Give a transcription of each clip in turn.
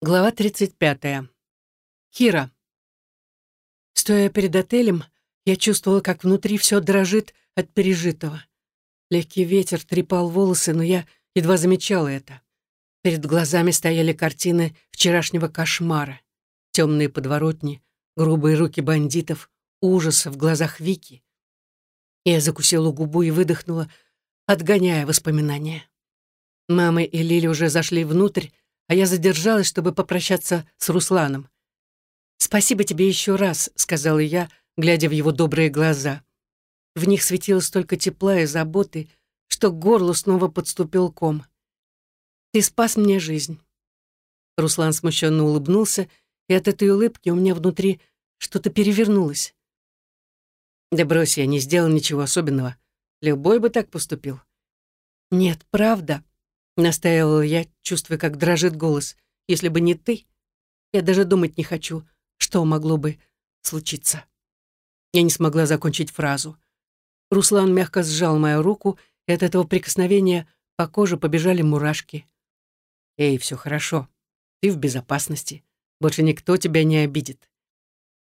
Глава 35. Кира. Стоя перед отелем, я чувствовала, как внутри все дрожит от пережитого. Легкий ветер трепал волосы, но я едва замечала это. Перед глазами стояли картины вчерашнего кошмара. Темные подворотни, грубые руки бандитов, ужас в глазах Вики. Я закусила губу и выдохнула, отгоняя воспоминания. Мама и Лили уже зашли внутрь, а я задержалась, чтобы попрощаться с Русланом. «Спасибо тебе еще раз», — сказала я, глядя в его добрые глаза. В них светило столько тепла и заботы, что к горлу снова подступил ком. «Ты спас мне жизнь». Руслан смущенно улыбнулся, и от этой улыбки у меня внутри что-то перевернулось. «Да брось, я не сделал ничего особенного. Любой бы так поступил». «Нет, правда», Настаивала я, чувствуя, как дрожит голос. «Если бы не ты, я даже думать не хочу, что могло бы случиться». Я не смогла закончить фразу. Руслан мягко сжал мою руку, и от этого прикосновения по коже побежали мурашки. «Эй, все хорошо. Ты в безопасности. Больше никто тебя не обидит».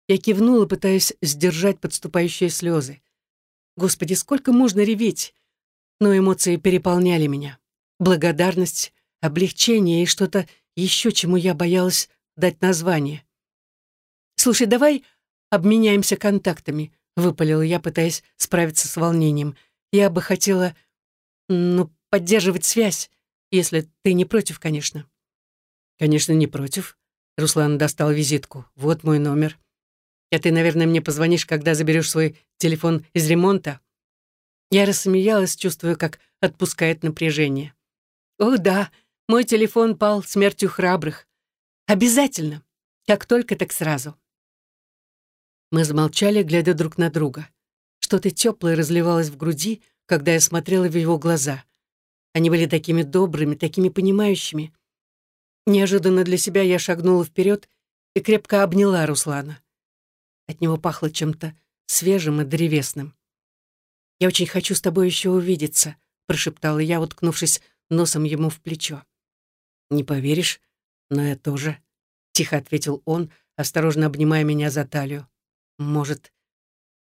Я кивнула, пытаясь сдержать подступающие слезы. Господи, сколько можно реветь? Но эмоции переполняли меня благодарность, облегчение и что-то еще, чему я боялась дать название. «Слушай, давай обменяемся контактами», — выпалила я, пытаясь справиться с волнением. «Я бы хотела, ну, поддерживать связь, если ты не против, конечно». «Конечно, не против». Руслан достал визитку. «Вот мой номер. А ты, наверное, мне позвонишь, когда заберешь свой телефон из ремонта?» Я рассмеялась, чувствуя, как отпускает напряжение. О, да, мой телефон пал смертью храбрых. Обязательно. Как только, так сразу. Мы замолчали, глядя друг на друга. Что-то теплое разливалось в груди, когда я смотрела в его глаза. Они были такими добрыми, такими понимающими. Неожиданно для себя я шагнула вперед и крепко обняла Руслана. От него пахло чем-то свежим и древесным. «Я очень хочу с тобой еще увидеться», — прошептала я, уткнувшись носом ему в плечо. «Не поверишь, но я тоже», — тихо ответил он, осторожно обнимая меня за талию. «Может,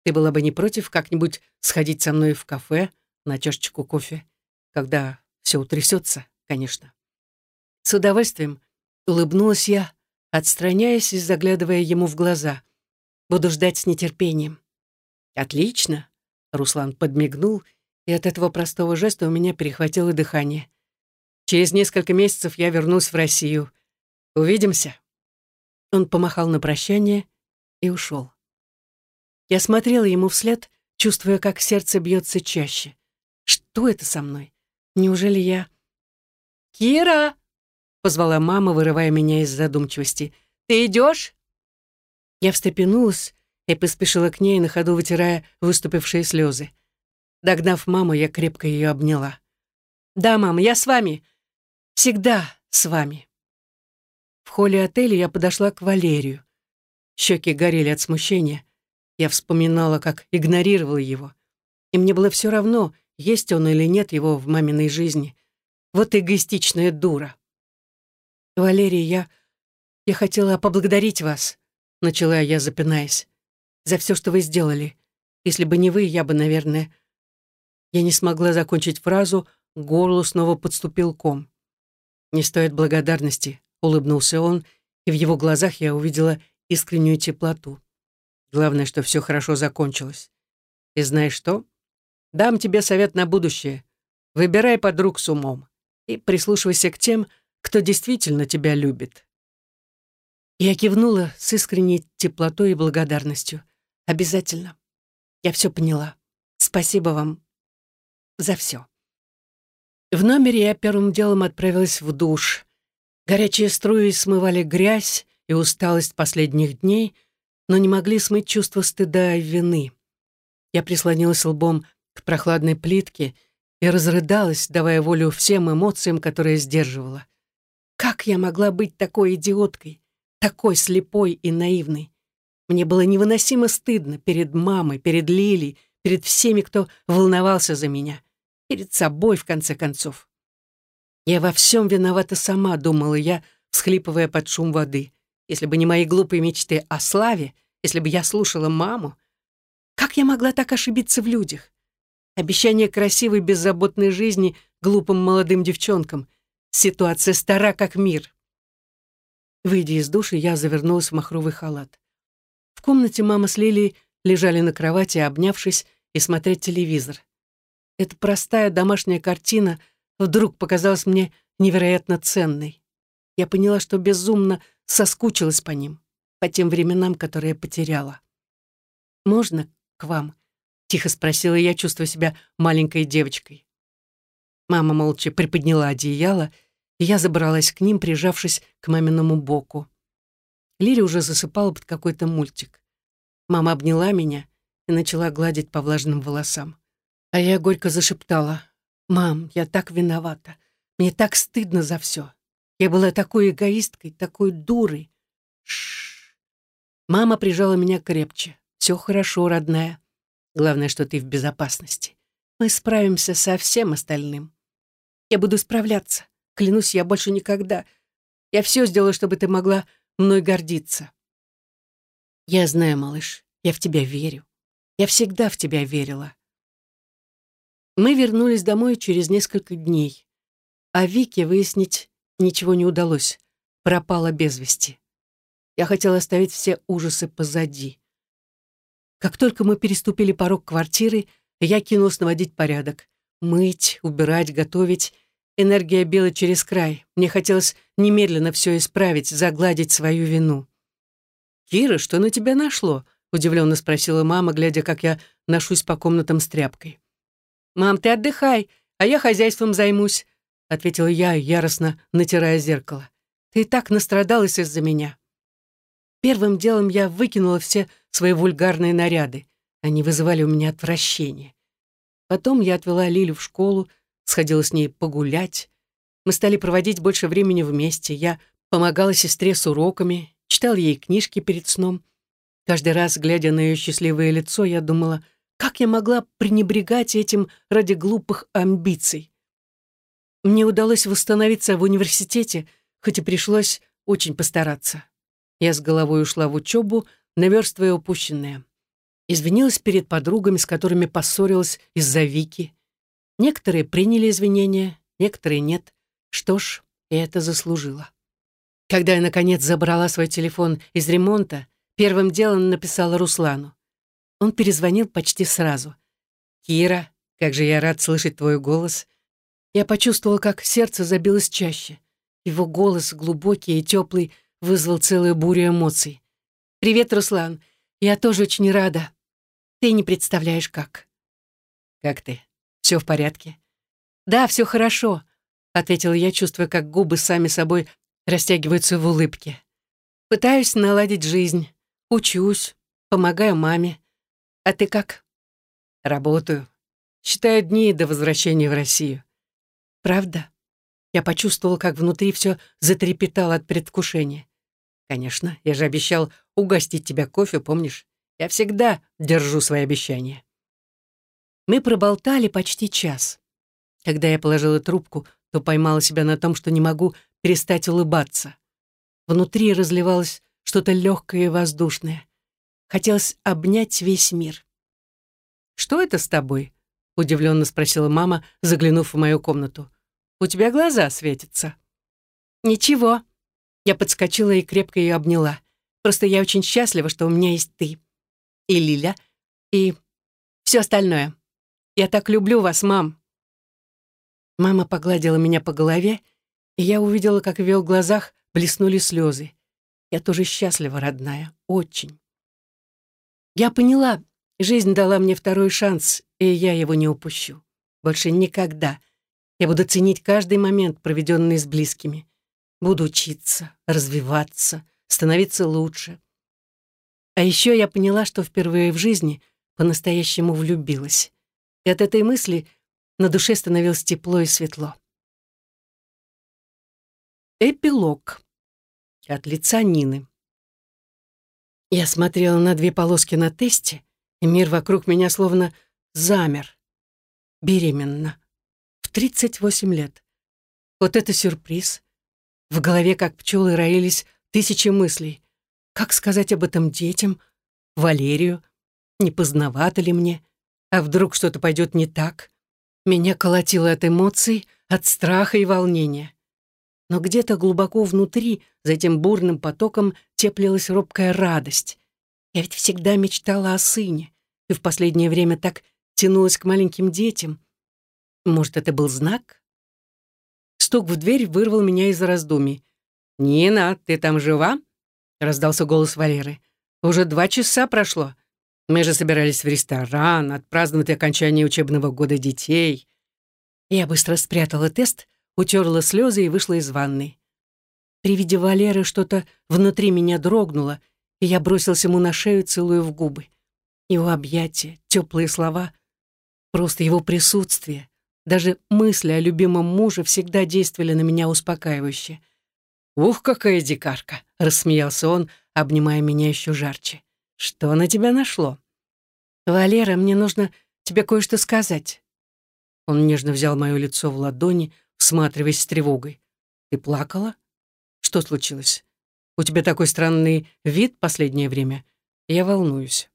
ты была бы не против как-нибудь сходить со мной в кафе на чашечку кофе, когда все утрясется, конечно?» С удовольствием улыбнулась я, отстраняясь и заглядывая ему в глаза. «Буду ждать с нетерпением». «Отлично», — Руслан подмигнул и от этого простого жеста у меня перехватило дыхание. Через несколько месяцев я вернусь в Россию. Увидимся. Он помахал на прощание и ушел. Я смотрела ему вслед, чувствуя, как сердце бьется чаще. Что это со мной? Неужели я... «Кира!» — позвала мама, вырывая меня из задумчивости. «Ты идешь?» Я встрепенулась и поспешила к ней, на ходу вытирая выступившие слезы. Догнав маму, я крепко ее обняла. «Да, мама, я с вами. Всегда с вами». В холле отеля я подошла к Валерию. Щеки горели от смущения. Я вспоминала, как игнорировала его. И мне было все равно, есть он или нет его в маминой жизни. Вот эгоистичная дура. «Валерий, я... я хотела поблагодарить вас», — начала я, запинаясь, «за все, что вы сделали. Если бы не вы, я бы, наверное, я не смогла закончить фразу, к горлу снова подступил ком. «Не стоит благодарности», — улыбнулся он, и в его глазах я увидела искреннюю теплоту. Главное, что все хорошо закончилось. И знаешь что? Дам тебе совет на будущее. Выбирай подруг с умом и прислушивайся к тем, кто действительно тебя любит. Я кивнула с искренней теплотой и благодарностью. Обязательно. Я все поняла. Спасибо вам за все. В номере я первым делом отправилась в душ. Горячие струи смывали грязь и усталость последних дней, но не могли смыть чувство стыда и вины. Я прислонилась лбом к прохладной плитке и разрыдалась, давая волю всем эмоциям, которые сдерживала. Как я могла быть такой идиоткой, такой слепой и наивной? Мне было невыносимо стыдно перед мамой, перед Лилей, перед всеми, кто волновался за меня перед собой, в конце концов. Я во всем виновата сама, думала я, всхлипывая под шум воды. «Если бы не мои глупые мечты о славе, если бы я слушала маму, как я могла так ошибиться в людях? Обещание красивой, беззаботной жизни глупым молодым девчонкам. Ситуация стара, как мир. Выйдя из души, я завернулась в махровый халат. В комнате мама с Лилией лежали на кровати, обнявшись, и смотреть телевизор. Эта простая домашняя картина вдруг показалась мне невероятно ценной. Я поняла, что безумно соскучилась по ним, по тем временам, которые я потеряла. «Можно к вам?» — тихо спросила я, чувствуя себя маленькой девочкой. Мама молча приподняла одеяло, и я забралась к ним, прижавшись к маминому боку. Лиля уже засыпала под какой-то мультик. Мама обняла меня и начала гладить по влажным волосам. А я горько зашептала. «Мам, я так виновата. Мне так стыдно за все. Я была такой эгоисткой, такой дурой. Шш. Мама прижала меня крепче. Все хорошо, родная. Главное, что ты в безопасности. Мы справимся со всем остальным. Я буду справляться. Клянусь, я больше никогда. Я все сделаю, чтобы ты могла мной гордиться. Я знаю, малыш, я в тебя верю. Я всегда в тебя верила. Мы вернулись домой через несколько дней. А Вике выяснить ничего не удалось. Пропала без вести. Я хотела оставить все ужасы позади. Как только мы переступили порог квартиры, я кинулась наводить порядок. Мыть, убирать, готовить. Энергия била через край. Мне хотелось немедленно все исправить, загладить свою вину. «Кира, что на тебя нашло?» — удивленно спросила мама, глядя, как я ношусь по комнатам с тряпкой. «Мам, ты отдыхай, а я хозяйством займусь», — ответила я, яростно натирая зеркало. «Ты и так настрадалась из-за меня». Первым делом я выкинула все свои вульгарные наряды. Они вызывали у меня отвращение. Потом я отвела Лилю в школу, сходила с ней погулять. Мы стали проводить больше времени вместе. Я помогала сестре с уроками, читал ей книжки перед сном. Каждый раз, глядя на ее счастливое лицо, я думала, как я могла пренебрегать этим ради глупых амбиций. Мне удалось восстановиться в университете, хоть и пришлось очень постараться. Я с головой ушла в учебу, наверстывая упущенное. Извинилась перед подругами, с которыми поссорилась из-за Вики. Некоторые приняли извинения, некоторые нет. Что ж, я это заслужила. Когда я, наконец, забрала свой телефон из ремонта, первым делом написала Руслану. Он перезвонил почти сразу. «Кира, как же я рад слышать твой голос». Я почувствовала, как сердце забилось чаще. Его голос, глубокий и теплый, вызвал целую бурю эмоций. «Привет, Руслан. Я тоже очень рада. Ты не представляешь, как». «Как ты? Все в порядке?» «Да, все хорошо», — ответила я, чувствуя, как губы сами собой растягиваются в улыбке. «Пытаюсь наладить жизнь. Учусь, помогаю маме. А ты как?» «Работаю. Считаю дни до возвращения в Россию». «Правда?» Я почувствовала, как внутри все затрепетало от предвкушения. «Конечно, я же обещал угостить тебя кофе, помнишь? Я всегда держу свои обещания». Мы проболтали почти час. Когда я положила трубку, то поймала себя на том, что не могу перестать улыбаться. Внутри разливалось что-то легкое и воздушное. Хотелось обнять весь мир. «Что это с тобой?» — удивленно спросила мама, заглянув в мою комнату. «У тебя глаза светятся». «Ничего». Я подскочила и крепко ее обняла. «Просто я очень счастлива, что у меня есть ты. И Лиля, и все остальное. Я так люблю вас, мам». Мама погладила меня по голове, и я увидела, как в ее глазах блеснули слезы. Я тоже счастлива, родная, очень. Я поняла, жизнь дала мне второй шанс, и я его не упущу. Больше никогда. Я буду ценить каждый момент, проведенный с близкими. Буду учиться, развиваться, становиться лучше. А еще я поняла, что впервые в жизни по-настоящему влюбилась. И от этой мысли на душе становилось тепло и светло. Эпилог. От лица Нины. Я смотрела на две полоски на тесте, и мир вокруг меня словно замер. Беременна. В 38 лет. Вот это сюрприз. В голове, как пчелы, роились тысячи мыслей. Как сказать об этом детям? Валерию? Не поздновато ли мне? А вдруг что-то пойдет не так? Меня колотило от эмоций, от страха и волнения. Но где-то глубоко внутри, за этим бурным потоком, теплилась робкая радость. Я ведь всегда мечтала о сыне, и в последнее время так тянулась к маленьким детям. Может, это был знак? Стук в дверь вырвал меня из раздумий. «Нина, ты там жива?» — раздался голос Валеры. «Уже два часа прошло. Мы же собирались в ресторан, отпраздновать окончание учебного года детей». Я быстро спрятала тест, утерла слезы и вышла из ванной. При виде Валеры что-то внутри меня дрогнуло, и я бросился ему на шею, целую в губы. Его объятия, теплые слова, просто его присутствие, даже мысли о любимом муже всегда действовали на меня успокаивающе. «Ух, какая дикарка!» — рассмеялся он, обнимая меня еще жарче. «Что на тебя нашло?» «Валера, мне нужно тебе кое-что сказать». Он нежно взял мое лицо в ладони, всматриваясь с тревогой. «Ты плакала? Что случилось? У тебя такой странный вид последнее время. Я волнуюсь».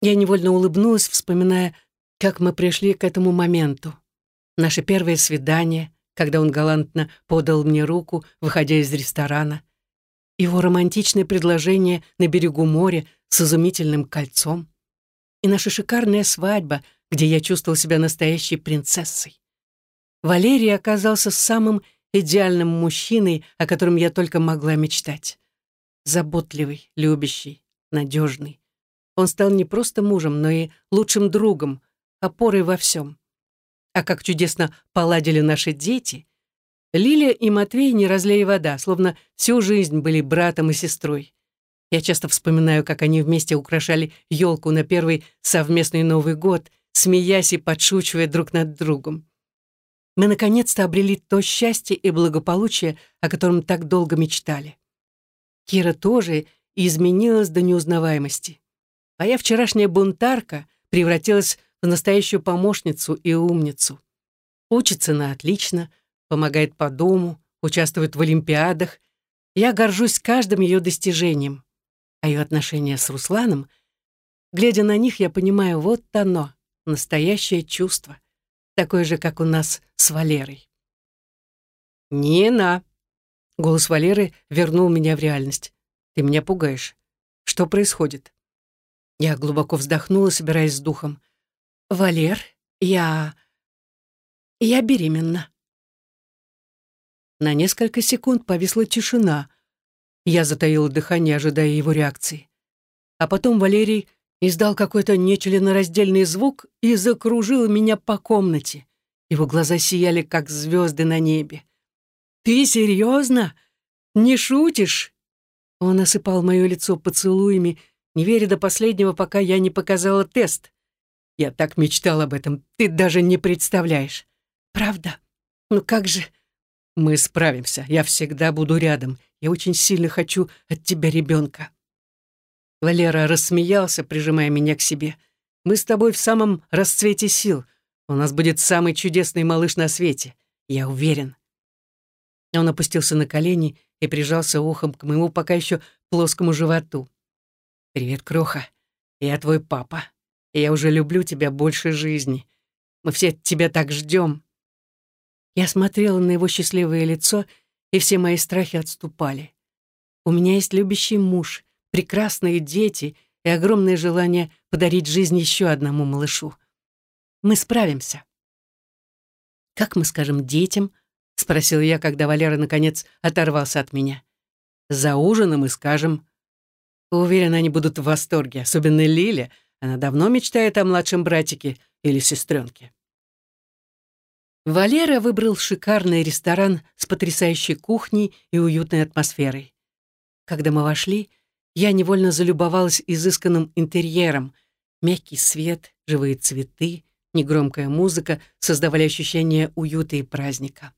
Я невольно улыбнулась, вспоминая, как мы пришли к этому моменту. Наше первое свидание, когда он галантно подал мне руку, выходя из ресторана. Его романтичное предложение на берегу моря с изумительным кольцом. И наша шикарная свадьба, где я чувствовал себя настоящей принцессой. Валерий оказался самым идеальным мужчиной, о котором я только могла мечтать. Заботливый, любящий, надежный. Он стал не просто мужем, но и лучшим другом, опорой во всем. А как чудесно поладили наши дети. Лилия и Матвей не разлей вода, словно всю жизнь были братом и сестрой. Я часто вспоминаю, как они вместе украшали елку на первый совместный Новый год, смеясь и подшучивая друг над другом. Мы наконец-то обрели то счастье и благополучие, о котором так долго мечтали. Кира тоже изменилась до неузнаваемости. А я вчерашняя бунтарка превратилась в настоящую помощницу и умницу. Учится на отлично, помогает по дому, участвует в олимпиадах. Я горжусь каждым ее достижением. А ее отношения с Русланом, глядя на них, я понимаю, вот оно, настоящее чувство такой же, как у нас с Валерой. «Нина!» Голос Валеры вернул меня в реальность. «Ты меня пугаешь. Что происходит?» Я глубоко вздохнула, собираясь с духом. «Валер, я... я беременна». На несколько секунд повисла тишина. Я затаила дыхание, ожидая его реакции. А потом Валерий издал какой-то нечленораздельный звук и закружил меня по комнате. Его глаза сияли, как звезды на небе. «Ты серьезно? Не шутишь?» Он осыпал мое лицо поцелуями, не веря до последнего, пока я не показала тест. Я так мечтал об этом, ты даже не представляешь. Правда? Ну как же? Мы справимся, я всегда буду рядом. Я очень сильно хочу от тебя ребенка. Валера рассмеялся, прижимая меня к себе. «Мы с тобой в самом расцвете сил. У нас будет самый чудесный малыш на свете. Я уверен». Он опустился на колени и прижался ухом к моему пока еще плоскому животу. «Привет, Кроха. Я твой папа. И я уже люблю тебя больше жизни. Мы все тебя так ждем. Я смотрела на его счастливое лицо, и все мои страхи отступали. У меня есть любящий муж, прекрасные дети и огромное желание подарить жизнь еще одному малышу. Мы справимся. «Как мы скажем детям?» — спросил я, когда Валера, наконец, оторвался от меня. «За ужином мы скажем». Уверен, они будут в восторге, особенно Лиля. Она давно мечтает о младшем братике или сестренке. Валера выбрал шикарный ресторан с потрясающей кухней и уютной атмосферой. Когда мы вошли, я невольно залюбовалась изысканным интерьером. Мягкий свет, живые цветы, негромкая музыка создавали ощущение уюта и праздника.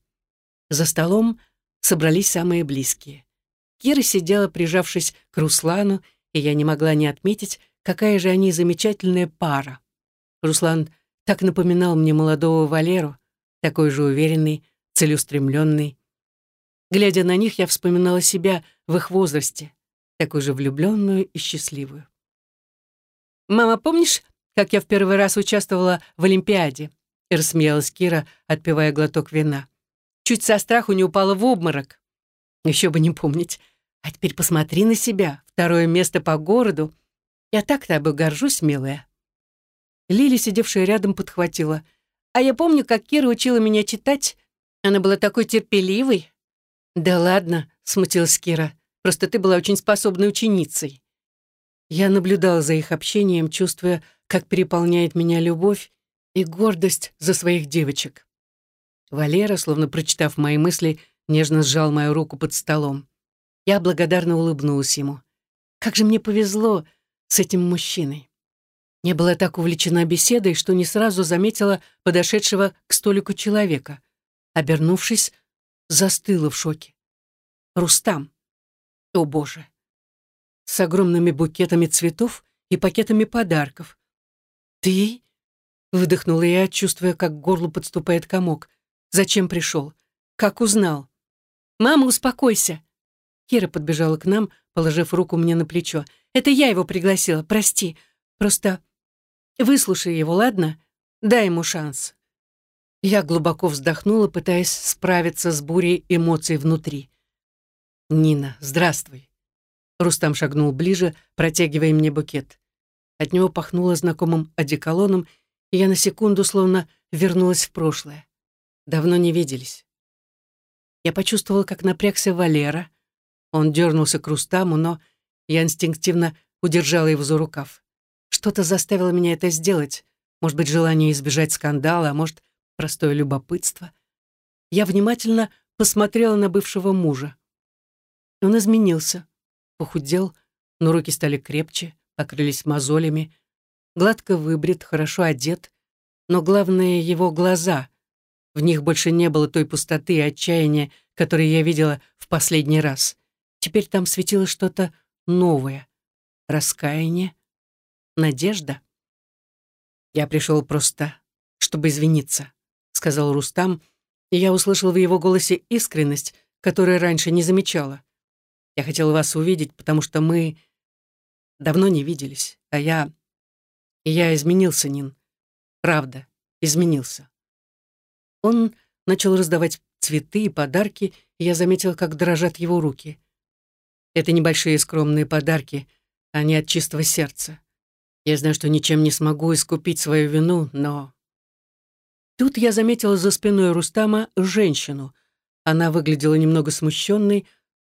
За столом собрались самые близкие. Кира сидела, прижавшись к Руслану, и я не могла не отметить, какая же они замечательная пара. Руслан так напоминал мне молодого Валеру, такой же уверенный, целеустремленный. Глядя на них, я вспоминала себя в их возрасте, такую же влюбленную и счастливую. «Мама, помнишь, как я в первый раз участвовала в Олимпиаде?» — рассмеялась Кира, отпивая глоток вина. Чуть со страху не упала в обморок. Еще бы не помнить. А теперь посмотри на себя. Второе место по городу. Я так тобой горжусь, милая. Лили, сидевшая рядом, подхватила. А я помню, как Кира учила меня читать. Она была такой терпеливой. Да ладно, смутилась Кира. Просто ты была очень способной ученицей. Я наблюдала за их общением, чувствуя, как переполняет меня любовь и гордость за своих девочек. Валера, словно прочитав мои мысли, нежно сжал мою руку под столом. Я благодарно улыбнулась ему. Как же мне повезло с этим мужчиной. Не была так увлечена беседой, что не сразу заметила подошедшего к столику человека. Обернувшись, застыла в шоке. Рустам. О, Боже! С огромными букетами цветов и пакетами подарков. «Ты?» — выдохнула я, чувствуя, как к горлу подступает комок. «Зачем пришел? Как узнал?» «Мама, успокойся!» Кира подбежала к нам, положив руку мне на плечо. «Это я его пригласила, прости. Просто выслушай его, ладно? Дай ему шанс». Я глубоко вздохнула, пытаясь справиться с бурей эмоций внутри. «Нина, здравствуй». Рустам шагнул ближе, протягивая мне букет. От него пахнуло знакомым одеколоном, и я на секунду словно вернулась в прошлое. Давно не виделись. Я почувствовала, как напрягся Валера. Он дернулся к Рустаму, но я инстинктивно удержала его за рукав. Что-то заставило меня это сделать. Может быть, желание избежать скандала, а может, простое любопытство. Я внимательно посмотрела на бывшего мужа. Он изменился, похудел, но руки стали крепче, покрылись мозолями, гладко выбрит, хорошо одет, но главное — его глаза. В них больше не было той пустоты и отчаяния, которые я видела в последний раз. Теперь там светило что-то новое. Раскаяние, надежда. «Я пришел просто, чтобы извиниться», — сказал Рустам, и я услышал в его голосе искренность, которую раньше не замечала. «Я хотел вас увидеть, потому что мы давно не виделись, а я... И я изменился, Нин. Правда, изменился». Он начал раздавать цветы и подарки, и я заметила, как дрожат его руки. Это небольшие скромные подарки, они от чистого сердца. Я знаю, что ничем не смогу искупить свою вину, но... Тут я заметила за спиной Рустама женщину. Она выглядела немного смущенной,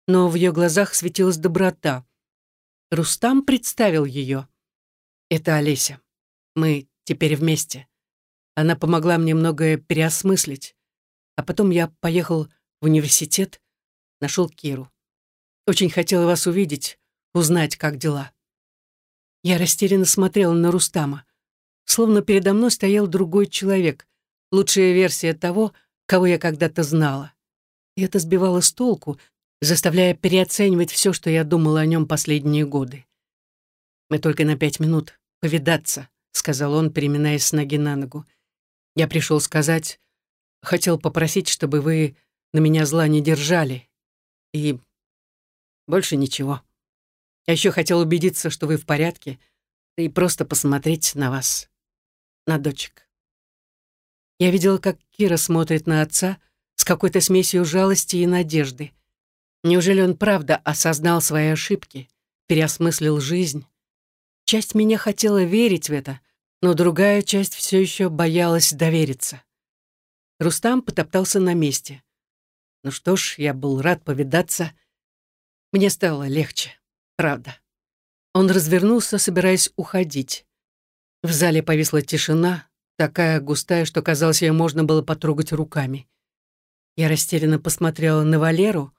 но в ее глазах светилась доброта. Рустам представил ее. «Это Олеся. Мы теперь вместе. Она помогла мне многое переосмыслить. А потом я поехал в университет, нашел Киру. Очень хотела вас увидеть, узнать, как дела. Я растерянно смотрела на Рустама. Словно передо мной стоял другой человек, лучшая версия того, кого я когда-то знала. И это сбивало с толку, заставляя переоценивать все, что я думала о нем последние годы. «Мы только на пять минут повидаться», — сказал он, переминаясь с ноги на ногу. «Я пришел сказать, хотел попросить, чтобы вы на меня зла не держали. И больше ничего». Я еще хотел убедиться, что вы в порядке, и просто посмотреть на вас, на дочек. Я видела, как Кира смотрит на отца с какой-то смесью жалости и надежды. Неужели он правда осознал свои ошибки, переосмыслил жизнь? Часть меня хотела верить в это, но другая часть все еще боялась довериться. Рустам потоптался на месте. Ну что ж, я был рад повидаться. Мне стало легче. Правда. Он развернулся, собираясь уходить. В зале повисла тишина, такая густая, что, казалось, ее можно было потрогать руками. Я растерянно посмотрела на Валеру.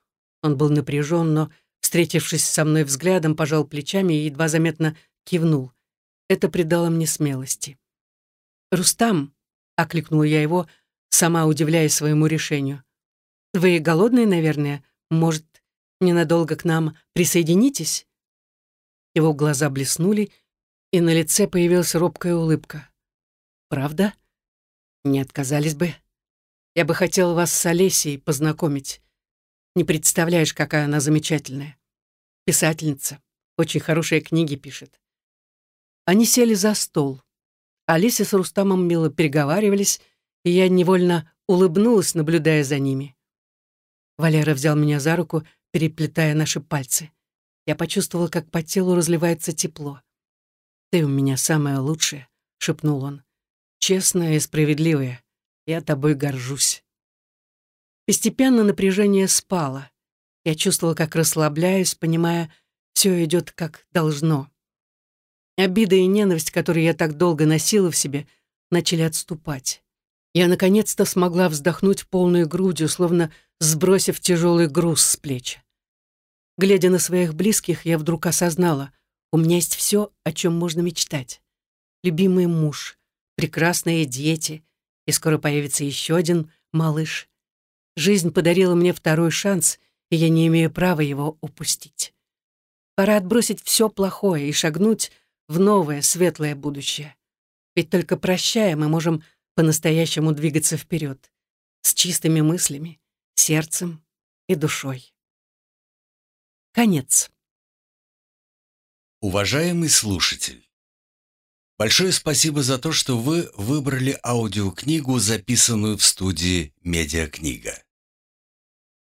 Он был напряжен, но, встретившись со мной взглядом, пожал плечами и едва заметно кивнул. Это придало мне смелости. «Рустам», — окликнула я его, сама удивляясь своему решению. «Вы голодные, наверное? Может, ненадолго к нам присоединитесь?» Его глаза блеснули, и на лице появилась робкая улыбка. «Правда? Не отказались бы. Я бы хотел вас с Олесей познакомить. Не представляешь, какая она замечательная. Писательница. Очень хорошие книги пишет. Они сели за стол. Алиса с Рустамом мило переговаривались, и я невольно улыбнулась, наблюдая за ними. Валера взял меня за руку, переплетая наши пальцы. Я почувствовала, как по телу разливается тепло. «Ты у меня самая лучшая», — шепнул он. «Честная и справедливая. Я тобой горжусь». Постепенно напряжение спало. Я чувствовала, как расслабляюсь, понимая, все идет как должно. Обида и ненависть, которые я так долго носила в себе, начали отступать. Я наконец-то смогла вздохнуть полной грудью, словно сбросив тяжелый груз с плеч. Глядя на своих близких, я вдруг осознала, у меня есть все, о чем можно мечтать. Любимый муж, прекрасные дети, и скоро появится еще один малыш. Жизнь подарила мне второй шанс, и я не имею права его упустить. Пора отбросить все плохое и шагнуть в новое, светлое будущее. Ведь только прощая, мы можем по-настоящему двигаться вперед, с чистыми мыслями, сердцем и душой. Конец. Уважаемый слушатель, большое спасибо за то, что вы выбрали аудиокнигу, записанную в студии «Медиакнига».